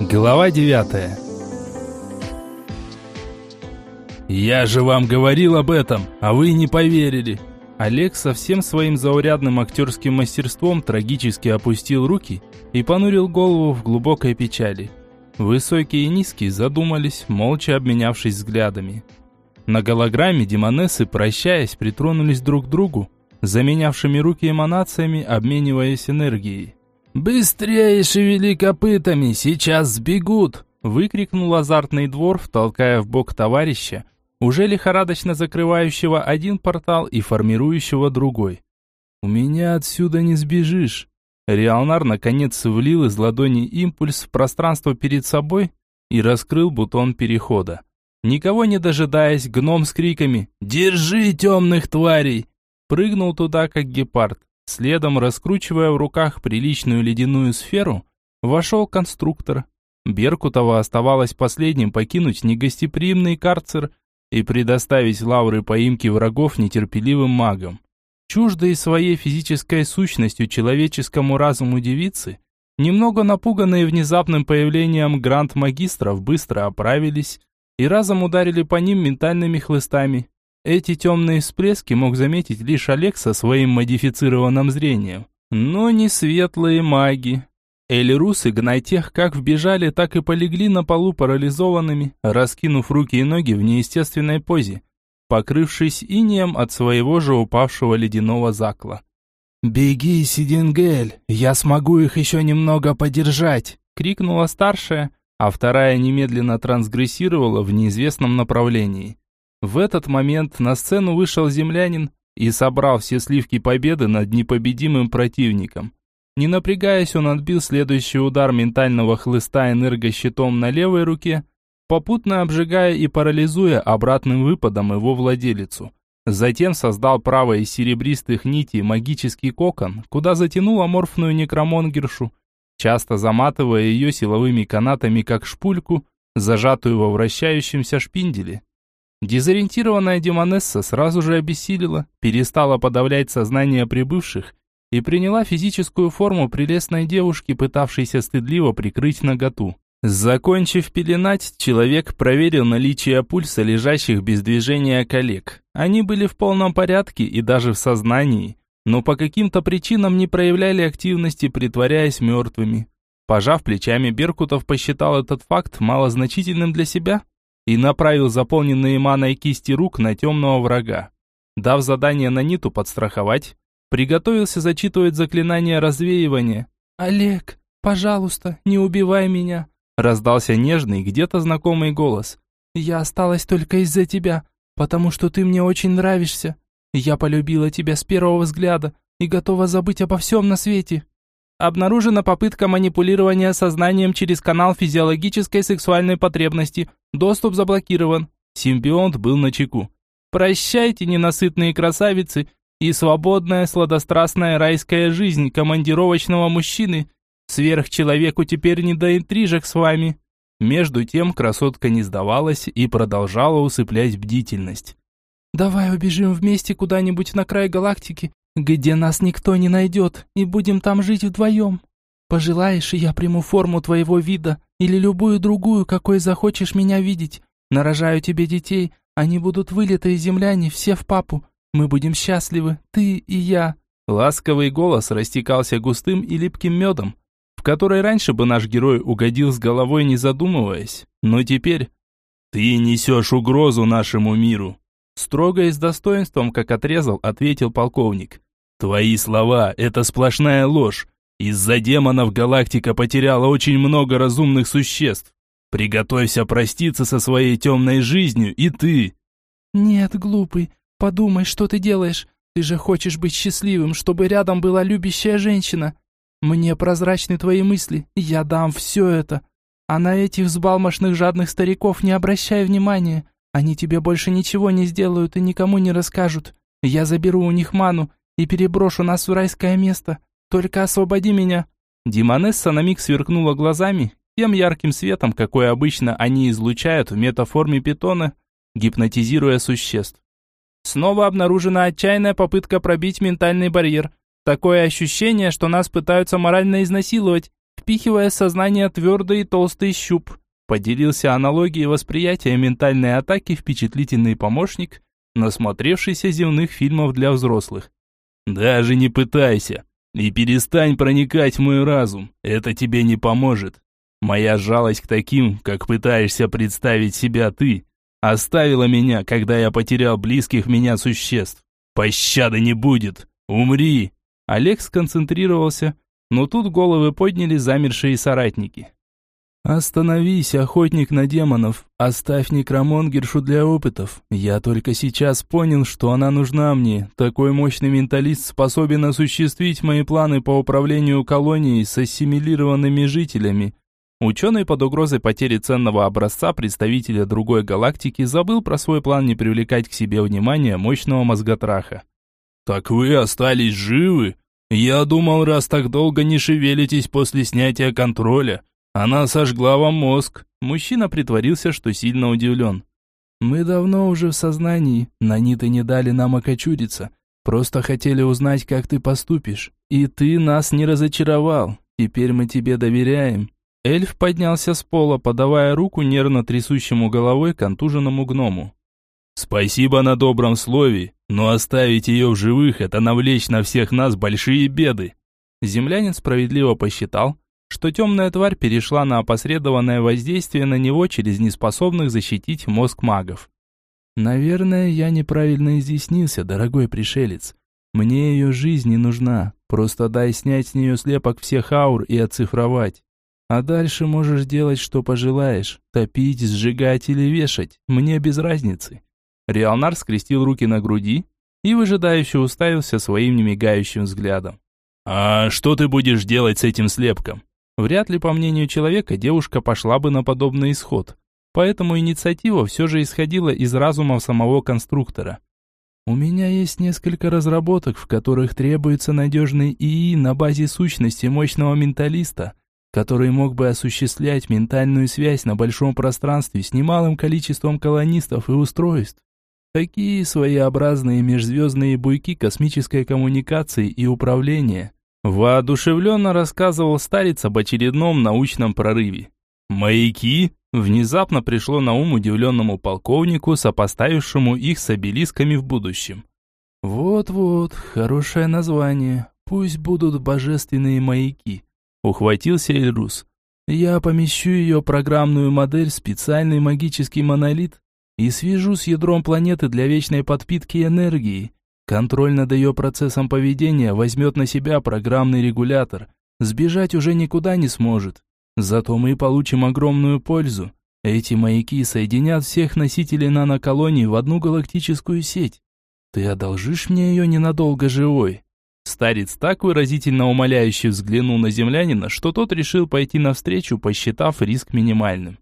Глава 9 «Я же вам говорил об этом, а вы не поверили!» Олег со всем своим заурядным актерским мастерством трагически опустил руки и понурил голову в глубокой печали. Высокие и низкие задумались, молча обменявшись взглядами. На голограмме демонессы, прощаясь, притронулись друг к другу, заменявшими руки эманациями, обмениваясь энергией. «Быстрее шевели копытами, сейчас сбегут!» выкрикнул азартный двор, толкая в бок товарища, уже лихорадочно закрывающего один портал и формирующего другой. «У меня отсюда не сбежишь!» Реалнар наконец влил из ладони импульс в пространство перед собой и раскрыл бутон перехода. Никого не дожидаясь, гном с криками «Держи темных тварей!» прыгнул туда, как гепард. Следом, раскручивая в руках приличную ледяную сферу, вошел конструктор. Беркутова оставалось последним покинуть негостеприимный карцер и предоставить лавры поимки врагов нетерпеливым магам. Чуждые своей физической сущностью человеческому разуму девицы, немного напуганные внезапным появлением гранд-магистров, быстро оправились и разом ударили по ним ментальными хлыстами. Эти темные всплески мог заметить лишь Олег со своим модифицированным зрением. Но не светлые маги. Эльрус и Гнайтех как вбежали, так и полегли на полу парализованными, раскинув руки и ноги в неестественной позе, покрывшись инеем от своего же упавшего ледяного закла. «Беги, Сидингель, я смогу их еще немного подержать!» — крикнула старшая, а вторая немедленно трансгрессировала в неизвестном направлении. В этот момент на сцену вышел землянин и собрал все сливки победы над непобедимым противником. Не напрягаясь, он отбил следующий удар ментального хлыста энергощитом на левой руке, попутно обжигая и парализуя обратным выпадом его владелицу. Затем создал правой из серебристых нитей магический кокон, куда затянул аморфную некромонгершу, часто заматывая ее силовыми канатами как шпульку, зажатую во вращающемся шпинделе. Дезориентированная демонесса сразу же обессилила, перестала подавлять сознание прибывших и приняла физическую форму прелестной девушки, пытавшейся стыдливо прикрыть наготу. Закончив пеленать, человек проверил наличие пульса лежащих без движения коллег. Они были в полном порядке и даже в сознании, но по каким-то причинам не проявляли активности, притворяясь мертвыми. Пожав плечами, Беркутов посчитал этот факт малозначительным для себя и направил заполненные маной кисти рук на темного врага. Дав задание на Ниту подстраховать, приготовился зачитывать заклинание развеивания. «Олег, пожалуйста, не убивай меня!» Раздался нежный, где-то знакомый голос. «Я осталась только из-за тебя, потому что ты мне очень нравишься. Я полюбила тебя с первого взгляда и готова забыть обо всем на свете». Обнаружена попытка манипулирования сознанием через канал физиологической сексуальной потребности. Доступ заблокирован. Симбионт был на чеку. Прощайте, ненасытные красавицы, и свободная сладострастная райская жизнь командировочного мужчины. Сверхчеловеку теперь не до интрижек с вами. Между тем красотка не сдавалась и продолжала усыплять бдительность. «Давай убежим вместе куда-нибудь на край галактики где нас никто не найдет, и будем там жить вдвоем. Пожелаешь, и я приму форму твоего вида, или любую другую, какой захочешь меня видеть. Нарожаю тебе детей, они будут вылитые земляне, все в папу. Мы будем счастливы, ты и я». Ласковый голос растекался густым и липким медом, в который раньше бы наш герой угодил с головой, не задумываясь. Но теперь... «Ты несешь угрозу нашему миру», Строго и с достоинством, как отрезал, ответил полковник. Твои слова – это сплошная ложь. Из-за демонов галактика потеряла очень много разумных существ. Приготовься проститься со своей темной жизнью и ты. Нет, глупый, подумай, что ты делаешь. Ты же хочешь быть счастливым, чтобы рядом была любящая женщина. Мне прозрачны твои мысли, я дам все это. А на этих взбалмошных жадных стариков не обращай внимания. Они тебе больше ничего не сделают и никому не расскажут. Я заберу у них ману и переброшу нас в райское место. Только освободи меня». Димонесса на миг сверкнула глазами, тем ярким светом, какой обычно они излучают в метаформе питона, гипнотизируя существ. Снова обнаружена отчаянная попытка пробить ментальный барьер. Такое ощущение, что нас пытаются морально изнасиловать. впихивая сознание твердый и толстый щуп. Поделился аналогией восприятия ментальной атаки впечатлительный помощник, насмотревшийся земных фильмов для взрослых. «Даже не пытайся. И перестань проникать в мой разум. Это тебе не поможет. Моя жалость к таким, как пытаешься представить себя ты, оставила меня, когда я потерял близких меня существ. Пощады не будет. Умри!» Олег сконцентрировался, но тут головы подняли замершие соратники. «Остановись, охотник на демонов. Оставь некромонгершу для опытов. Я только сейчас понял, что она нужна мне. Такой мощный менталист способен осуществить мои планы по управлению колонией с ассимилированными жителями». Ученый под угрозой потери ценного образца представителя другой галактики забыл про свой план не привлекать к себе внимания мощного мозготраха. «Так вы остались живы? Я думал, раз так долго не шевелитесь после снятия контроля, она сожгла вам мозг. Мужчина притворился, что сильно удивлен. Мы давно уже в сознании. Наниты не дали нам окочуриться. Просто хотели узнать, как ты поступишь. И ты нас не разочаровал. Теперь мы тебе доверяем. Эльф поднялся с пола, подавая руку нервно трясущему головой контуженному гному. «Спасибо на добром слове, но оставить ее в живых – это навлечь на всех нас большие беды». Землянин справедливо посчитал, что темная тварь перешла на опосредованное воздействие на него через неспособных защитить мозг магов. «Наверное, я неправильно изъяснился, дорогой пришелец. Мне ее жизнь не нужна, просто дай снять с нее слепок всех аур и оцифровать. А дальше можешь делать, что пожелаешь, топить, сжигать или вешать, мне без разницы». Риалнар скрестил руки на груди и выжидающе уставился своим немигающим взглядом. «А что ты будешь делать с этим слепком?» Вряд ли, по мнению человека, девушка пошла бы на подобный исход. Поэтому инициатива все же исходила из разума самого конструктора. У меня есть несколько разработок, в которых требуется надежный ИИ на базе сущности мощного менталиста, который мог бы осуществлять ментальную связь на большом пространстве с немалым количеством колонистов и устройств. Такие своеобразные межзвездные буйки космической коммуникации и управления. Воодушевленно рассказывал старец об очередном научном прорыве. «Маяки?» Внезапно пришло на ум удивленному полковнику, сопоставившему их с обелисками в будущем. «Вот-вот, хорошее название. Пусть будут божественные маяки», — ухватился Эльрус. «Я помещу ее программную модель в специальный магический монолит и свяжу с ядром планеты для вечной подпитки энергии, Контроль над ее процессом поведения возьмет на себя программный регулятор. Сбежать уже никуда не сможет. Зато мы получим огромную пользу. Эти маяки соединят всех носителей наноколоний в одну галактическую сеть. Ты одолжишь мне ее ненадолго живой?» Старец так выразительно умоляюще взглянул на землянина, что тот решил пойти навстречу, посчитав риск минимальным.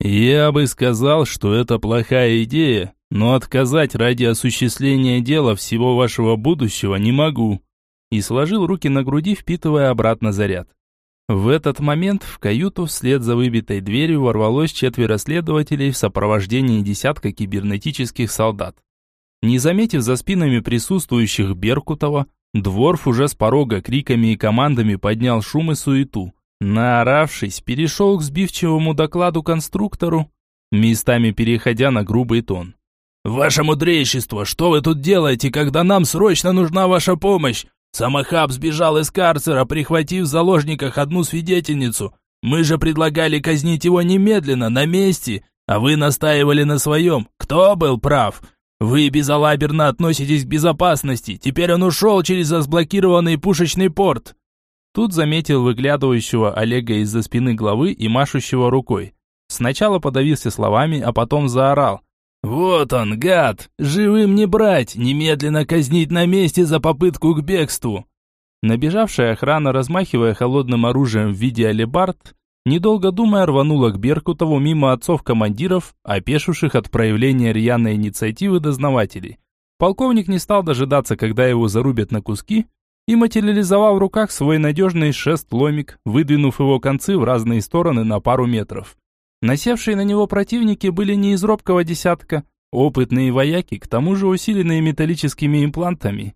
«Я бы сказал, что это плохая идея, но отказать ради осуществления дела всего вашего будущего не могу». И сложил руки на груди, впитывая обратно заряд. В этот момент в каюту вслед за выбитой дверью ворвалось четверо следователей в сопровождении десятка кибернетических солдат. Не заметив за спинами присутствующих Беркутова, Дворф уже с порога криками и командами поднял шум и суету. Наоравшись, перешел к сбивчивому докладу конструктору, местами переходя на грубый тон. «Ваше мудрейшество, что вы тут делаете, когда нам срочно нужна ваша помощь? Самохаб сбежал из карцера, прихватив в заложниках одну свидетельницу. Мы же предлагали казнить его немедленно, на месте, а вы настаивали на своем. Кто был прав? Вы безалаберно относитесь к безопасности. Теперь он ушел через разблокированный пушечный порт». Тут заметил выглядывающего Олега из-за спины главы и машущего рукой. Сначала подавился словами, а потом заорал. «Вот он, гад! Живым не брать! Немедленно казнить на месте за попытку к бегству!» Набежавшая охрана, размахивая холодным оружием в виде алебард, недолго думая, рванула к Беркутову мимо отцов-командиров, опешивших от проявления рьяной инициативы дознавателей. Полковник не стал дожидаться, когда его зарубят на куски, и материализовал в руках свой надежный шест-ломик, выдвинув его концы в разные стороны на пару метров. Насевшие на него противники были не из робкого десятка, опытные вояки, к тому же усиленные металлическими имплантами.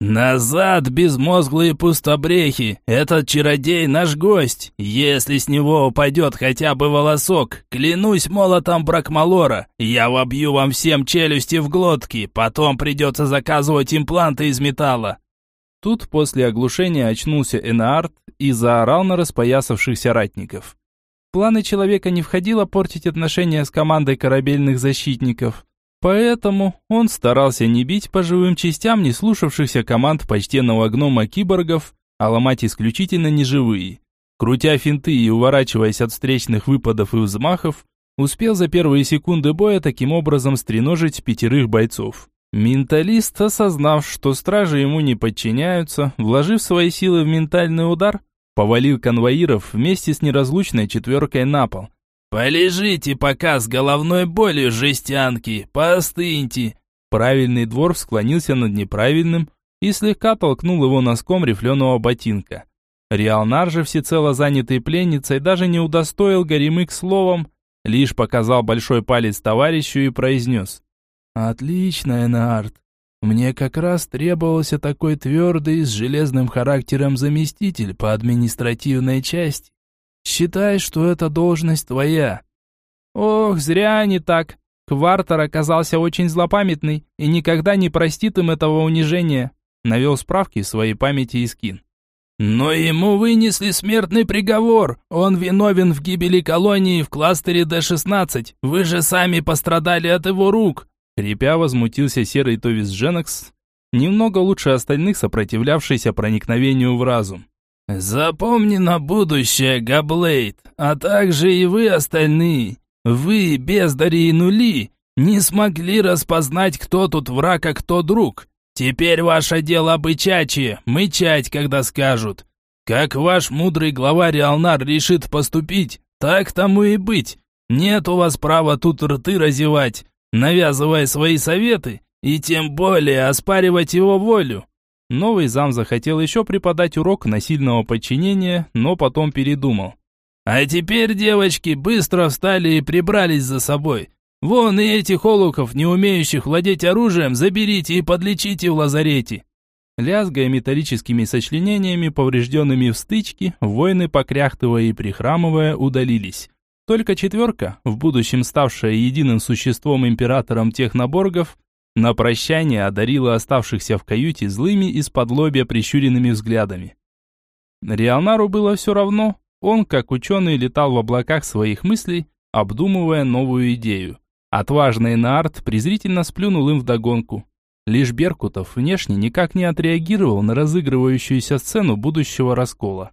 «Назад, безмозглые пустобрехи! Этот чародей наш гость! Если с него упадет хотя бы волосок, клянусь молотом Бракмалора, я вобью вам всем челюсти в глотки, потом придется заказывать импланты из металла!» Тут после оглушения очнулся Энаарт и заорал на распоясавшихся ратников. Планы человека не входило портить отношения с командой корабельных защитников – Поэтому он старался не бить по живым частям не слушавшихся команд почтенного гнома-киборгов, а ломать исключительно неживые. Крутя финты и уворачиваясь от встречных выпадов и взмахов, успел за первые секунды боя таким образом стреножить пятерых бойцов. Менталист, осознав, что стражи ему не подчиняются, вложив свои силы в ментальный удар, повалил конвоиров вместе с неразлучной четверкой на пол, «Полежите пока с головной болью, жестянки, поостыньте!» Правильный двор склонился над неправильным и слегка толкнул его носком рифленого ботинка. Риалнар же, всецело занятый пленницей, даже не удостоил Горемык словом, лишь показал большой палец товарищу и произнес. «Отлично, Энард. Мне как раз требовался такой твердый, с железным характером заместитель по административной части. Считай, что эта должность твоя». Ох, зря они так. Квартер оказался очень злопамятный и никогда не простит им этого унижения. Навел справки в своей памяти и скин. Но ему вынесли смертный приговор. Он виновен в гибели колонии в кластере Д-16. Вы же сами пострадали от его рук. Репя возмутился серый Товис Дженекс, немного лучше остальных сопротивлявшийся проникновению в разум. «Запомни на будущее, Габлейд, а также и вы остальные. Вы, бездари и нули, не смогли распознать, кто тут враг, а кто друг. Теперь ваше дело бычачье, мычать, когда скажут. Как ваш мудрый главарь Алнар решит поступить, так тому и быть. Нет у вас права тут рты разевать, навязывая свои советы, и тем более оспаривать его волю. Новый зам захотел еще преподать урок насильного подчинения, но потом передумал. «А теперь, девочки, быстро встали и прибрались за собой. Вон и этих олуков, не умеющих владеть оружием, заберите и подлечите в лазарете». Лязгая металлическими сочленениями, поврежденными в стычке, воины, покряхтывая и прихрамывая, удалились. Только четверка, в будущем ставшая единым существом императором техноборгов, на прощание одарила оставшихся в каюте злыми из-под лобья прищуренными взглядами. Риалнару было все равно, он, как ученый, летал в облаках своих мыслей, обдумывая новую идею. Отважный Наарт презрительно сплюнул им вдогонку. Лишь Беркутов внешне никак не отреагировал на разыгрывающуюся сцену будущего раскола.